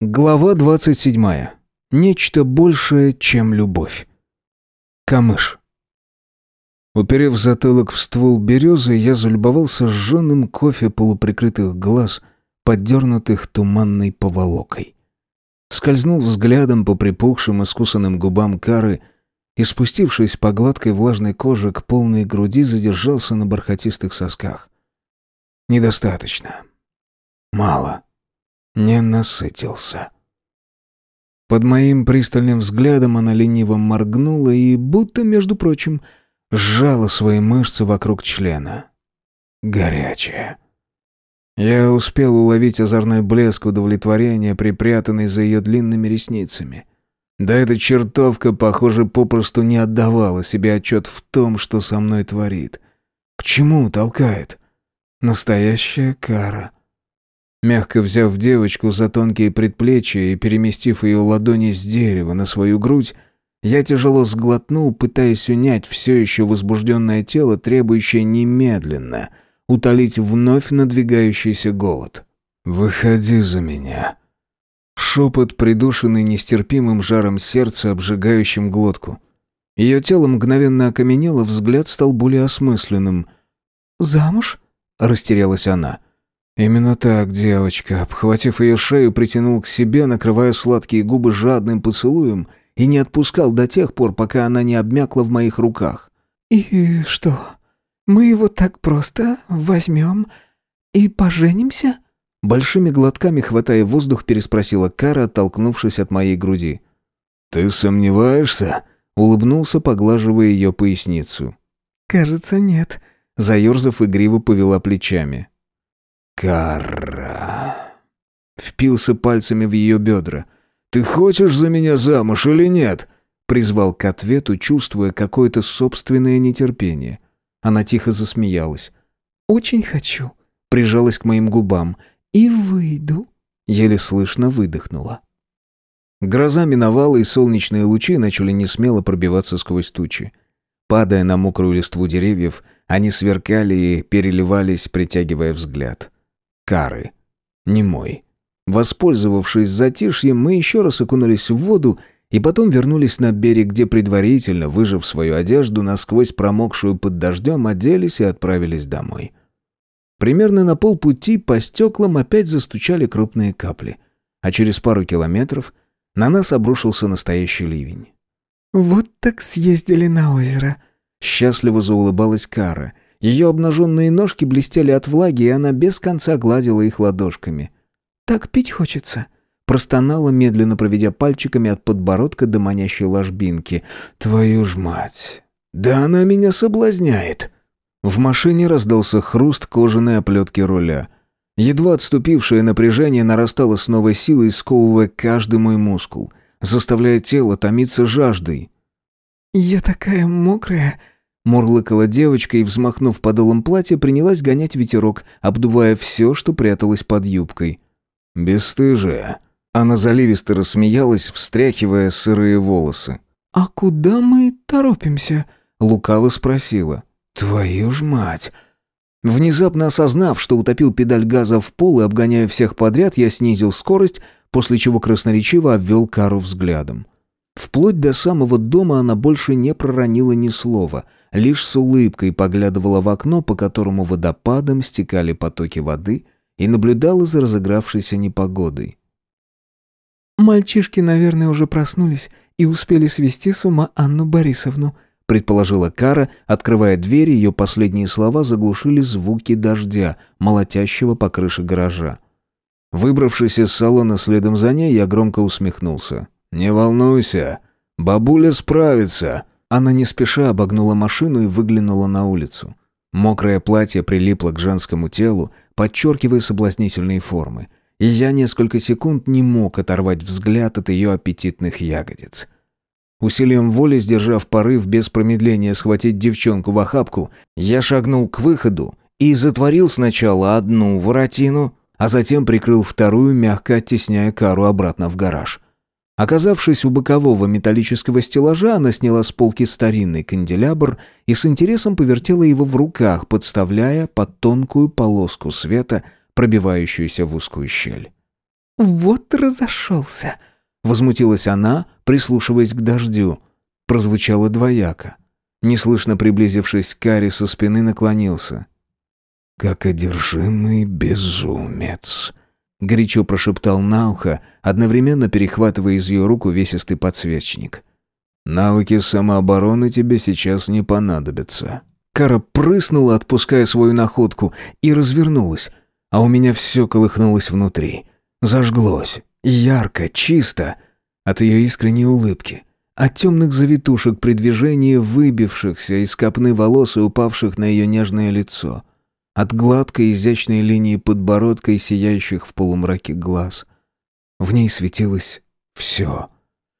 Глава 27. Нечто большее, чем любовь. Камыш. Уперев затылок в ствол березы, я залюбовался сжженным кофе полуприкрытых глаз, поддернутых туманной поволокой. Скользнул взглядом по припухшим искусанным губам кары и, спустившись по гладкой влажной коже к полной груди, задержался на бархатистых сосках. Недостаточно. Мало. Не насытился. Под моим пристальным взглядом она лениво моргнула и, будто, между прочим, сжала свои мышцы вокруг члена. Горячая. Я успел уловить озорной блеск удовлетворения, припрятанный за ее длинными ресницами. Да эта чертовка, похоже, попросту не отдавала себе отчет в том, что со мной творит. К чему толкает? Настоящая кара — Мягко взяв девочку за тонкие предплечья и переместив ее ладони с дерева на свою грудь, я тяжело сглотнул, пытаясь унять все еще возбужденное тело, требующее немедленно утолить вновь надвигающийся голод. «Выходи за меня». Шепот, придушенный нестерпимым жаром сердца, обжигающим глотку. Ее тело мгновенно окаменело, взгляд стал более осмысленным. «Замуж?» — растерялась она. Именно так, девочка, обхватив ее шею, притянул к себе, накрывая сладкие губы жадным поцелуем и не отпускал до тех пор, пока она не обмякла в моих руках. «И что, мы его так просто возьмем и поженимся?» Большими глотками, хватая воздух, переспросила Кара, оттолкнувшись от моей груди. «Ты сомневаешься?» — улыбнулся, поглаживая ее поясницу. «Кажется, нет», — заерзав игриво повела плечами. Кара. Впился пальцами в ее бедра. «Ты хочешь за меня замуж или нет?» Призвал к ответу, чувствуя какое-то собственное нетерпение. Она тихо засмеялась. «Очень хочу», — прижалась к моим губам. «И выйду», — еле слышно выдохнула. Гроза миновала, и солнечные лучи начали несмело пробиваться сквозь тучи. Падая на мокрую листву деревьев, они сверкали и переливались, притягивая взгляд кары. Не мой. Воспользовавшись затишьем, мы еще раз окунулись в воду и потом вернулись на берег, где предварительно, выжив свою одежду, насквозь промокшую под дождем, оделись и отправились домой. Примерно на полпути по стеклам опять застучали крупные капли, а через пару километров на нас обрушился настоящий ливень. «Вот так съездили на озеро», — счастливо заулыбалась Кара — ее обнаженные ножки блестели от влаги, и она без конца гладила их ладошками. «Так пить хочется», — простонала, медленно проведя пальчиками от подбородка до манящей ложбинки. «Твою ж мать! Да она меня соблазняет!» В машине раздался хруст кожаной оплетки руля. Едва отступившее напряжение нарастало с новой силой, сковывая каждый мой мускул, заставляя тело томиться жаждой. «Я такая мокрая!» Мурлыкала девочка и, взмахнув подолом платья, принялась гонять ветерок, обдувая все, что пряталось под юбкой. «Бесстыжая». Она заливисто рассмеялась, встряхивая сырые волосы. «А куда мы торопимся?» Лукаво спросила. «Твою ж мать!» Внезапно осознав, что утопил педаль газа в пол и обгоняя всех подряд, я снизил скорость, после чего красноречиво обвел Кару взглядом. Вплоть до самого дома она больше не проронила ни слова, лишь с улыбкой поглядывала в окно, по которому водопадом стекали потоки воды, и наблюдала за разыгравшейся непогодой. «Мальчишки, наверное, уже проснулись и успели свести с ума Анну Борисовну», предположила Кара, открывая дверь, ее последние слова заглушили звуки дождя, молотящего по крыше гаража. Выбравшись из салона следом за ней, я громко усмехнулся. «Не волнуйся, бабуля справится». Она не спеша обогнула машину и выглянула на улицу. Мокрое платье прилипло к женскому телу, подчеркивая соблазнительные формы. И я несколько секунд не мог оторвать взгляд от ее аппетитных ягодиц. Усилием воли, сдержав порыв без промедления схватить девчонку в охапку, я шагнул к выходу и затворил сначала одну воротину, а затем прикрыл вторую, мягко оттесняя кару обратно в гараж. Оказавшись у бокового металлического стеллажа, она сняла с полки старинный канделябр и с интересом повертела его в руках, подставляя под тонкую полоску света, пробивающуюся в узкую щель. «Вот разошелся!» Возмутилась она, прислушиваясь к дождю. Прозвучало двояко. Неслышно приблизившись к Каре со спины, наклонился. «Как одержимый безумец!» Горячо прошептал на ухо, одновременно перехватывая из ее рук увесистый подсвечник. «Навыки самообороны тебе сейчас не понадобятся». Кара прыснула, отпуская свою находку, и развернулась, а у меня все колыхнулось внутри. Зажглось, ярко, чисто, от ее искренней улыбки, от темных завитушек при движении, выбившихся из копны волос и упавших на ее нежное лицо, от гладкой изящной линии подбородка и сияющих в полумраке глаз. В ней светилось все.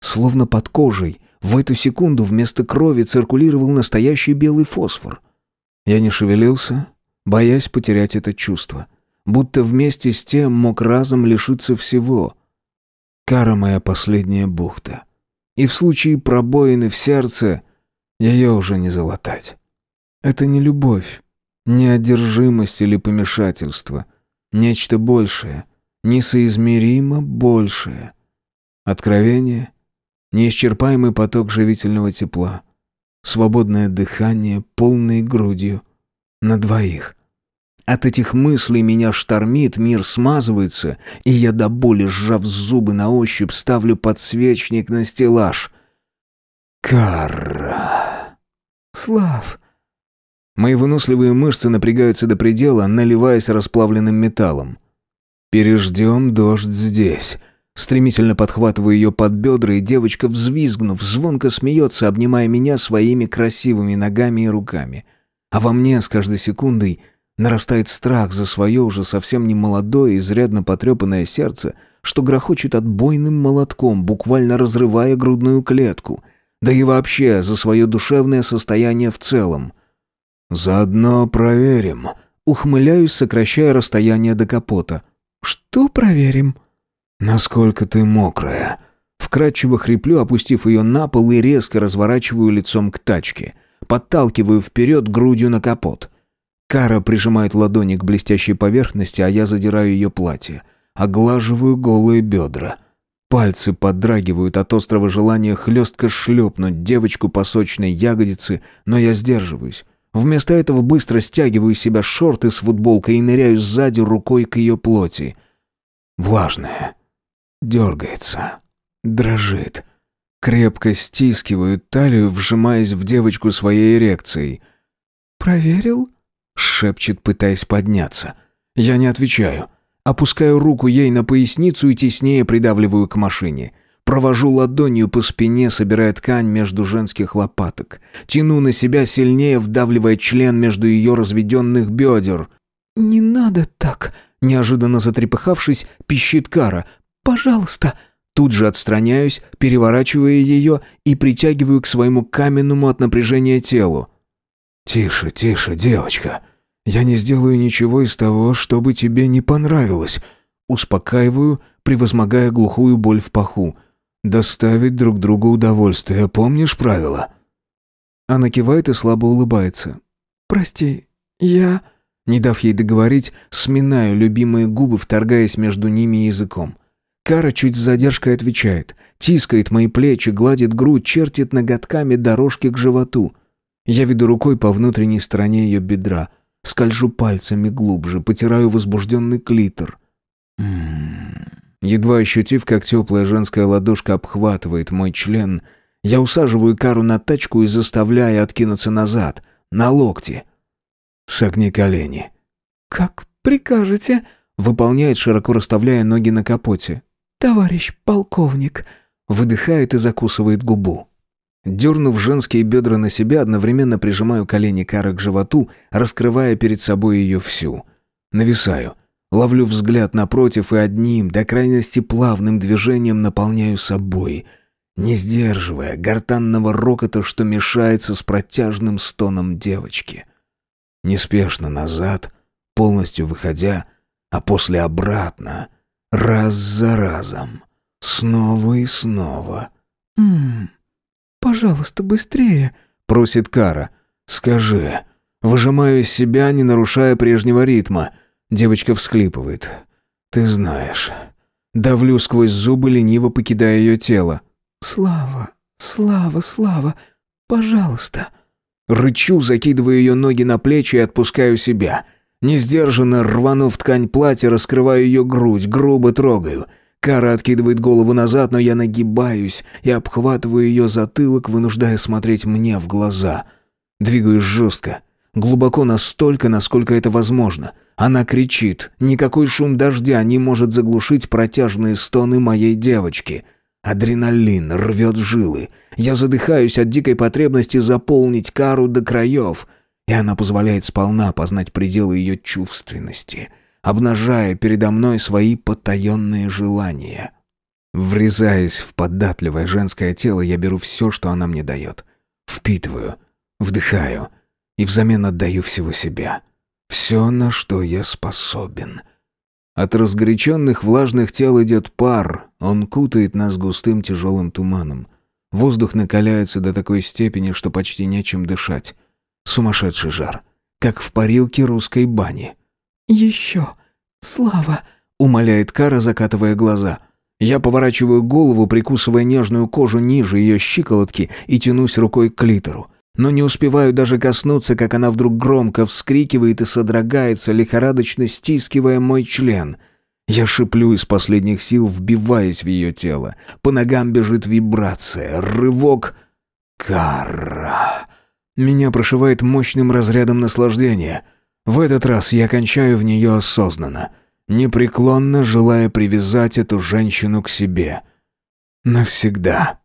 Словно под кожей, в эту секунду вместо крови циркулировал настоящий белый фосфор. Я не шевелился, боясь потерять это чувство. Будто вместе с тем мог разом лишиться всего. Кара моя последняя бухта. И в случае пробоины в сердце ее уже не залатать. Это не любовь. Неодержимость или помешательство. Нечто большее. Несоизмеримо большее. Откровение. Неисчерпаемый поток живительного тепла. Свободное дыхание полной грудью. На двоих. От этих мыслей меня штормит, мир смазывается, и я до боли, сжав зубы на ощупь, ставлю подсвечник на стеллаж. Карра. Слав. Мои выносливые мышцы напрягаются до предела, наливаясь расплавленным металлом. «Переждем дождь здесь». Стремительно подхватываю ее под бедра, и девочка, взвизгнув, звонко смеется, обнимая меня своими красивыми ногами и руками. А во мне с каждой секундой нарастает страх за свое уже совсем не молодое, изрядно потрепанное сердце, что грохочет отбойным молотком, буквально разрывая грудную клетку. Да и вообще за свое душевное состояние в целом. «Заодно проверим». Ухмыляюсь, сокращая расстояние до капота. «Что проверим?» «Насколько ты мокрая». Вкрадчиво хриплю, опустив ее на пол и резко разворачиваю лицом к тачке. Подталкиваю вперед грудью на капот. Кара прижимает ладони к блестящей поверхности, а я задираю ее платье. Оглаживаю голые бедра. Пальцы подрагивают от острого желания хлестко шлепнуть девочку по сочной ягодице, но я сдерживаюсь. Вместо этого быстро стягиваю себя шорты с футболкой и ныряю сзади рукой к ее плоти. Влажная. Дергается. Дрожит. Крепко стискиваю талию, вжимаясь в девочку своей эрекцией. «Проверил?» — шепчет, пытаясь подняться. Я не отвечаю. Опускаю руку ей на поясницу и теснее придавливаю к машине. Провожу ладонью по спине, собирая ткань между женских лопаток. Тяну на себя сильнее, вдавливая член между ее разведенных бедер. «Не надо так!» Неожиданно затрепыхавшись, пищит Кара. «Пожалуйста!» Тут же отстраняюсь, переворачивая ее и притягиваю к своему каменному от напряжения телу. «Тише, тише, девочка. Я не сделаю ничего из того, чтобы тебе не понравилось». Успокаиваю, превозмогая глухую боль в паху доставить друг другу удовольствие. Помнишь правила?» Она кивает и слабо улыбается. «Прости, я...» Не дав ей договорить, сминаю любимые губы, вторгаясь между ними языком. Кара чуть с задержкой отвечает. Тискает мои плечи, гладит грудь, чертит ноготками дорожки к животу. Я веду рукой по внутренней стороне ее бедра. Скольжу пальцами глубже, потираю возбужденный клитор. Ммм... Едва ощутив, как теплая женская ладошка обхватывает мой член, я усаживаю Кару на тачку и заставляю откинуться назад, на локти. «Согни колени». «Как прикажете», — выполняет, широко расставляя ноги на капоте. «Товарищ полковник», — выдыхает и закусывает губу. Дернув женские бедра на себя, одновременно прижимаю колени Кары к животу, раскрывая перед собой ее всю. Нависаю, Ловлю взгляд напротив и одним, до крайности плавным движением наполняю собой, не сдерживая гортанного рокота, что мешается с протяжным стоном девочки. Неспешно назад, полностью выходя, а после обратно, раз за разом, снова и снова. «Ммм, пожалуйста, быстрее», — просит Кара. «Скажи». Выжимаю из себя, не нарушая прежнего ритма — Девочка всклипывает. «Ты знаешь. Давлю сквозь зубы, лениво покидая ее тело. «Слава, Слава, Слава, пожалуйста!» Рычу, закидываю ее ноги на плечи и отпускаю себя. Несдержанно рванув ткань платья, раскрываю ее грудь, грубо трогаю. Кара откидывает голову назад, но я нагибаюсь и обхватываю ее затылок, вынуждая смотреть мне в глаза. Двигаюсь жестко, глубоко настолько, насколько это возможно. Она кричит. Никакой шум дождя не может заглушить протяжные стоны моей девочки — Адреналин рвет жилы. Я задыхаюсь от дикой потребности заполнить кару до краев, и она позволяет сполна познать пределы ее чувственности, обнажая передо мной свои потаенные желания. Врезаясь в податливое женское тело, я беру все, что она мне дает. Впитываю, вдыхаю и взамен отдаю всего себя. Все, на что я способен — от разгоряченных влажных тел идет пар, он кутает нас густым тяжелым туманом. Воздух накаляется до такой степени, что почти нечем дышать. Сумасшедший жар, как в парилке русской бани. «Еще! Слава!» — умоляет Кара, закатывая глаза. Я поворачиваю голову, прикусывая нежную кожу ниже ее щиколотки и тянусь рукой к клитору но не успеваю даже коснуться, как она вдруг громко вскрикивает и содрогается, лихорадочно стискивая мой член. Я шиплю из последних сил, вбиваясь в ее тело. По ногам бежит вибрация, рывок. Кара. Меня прошивает мощным разрядом наслаждения. В этот раз я кончаю в нее осознанно, непреклонно желая привязать эту женщину к себе. Навсегда.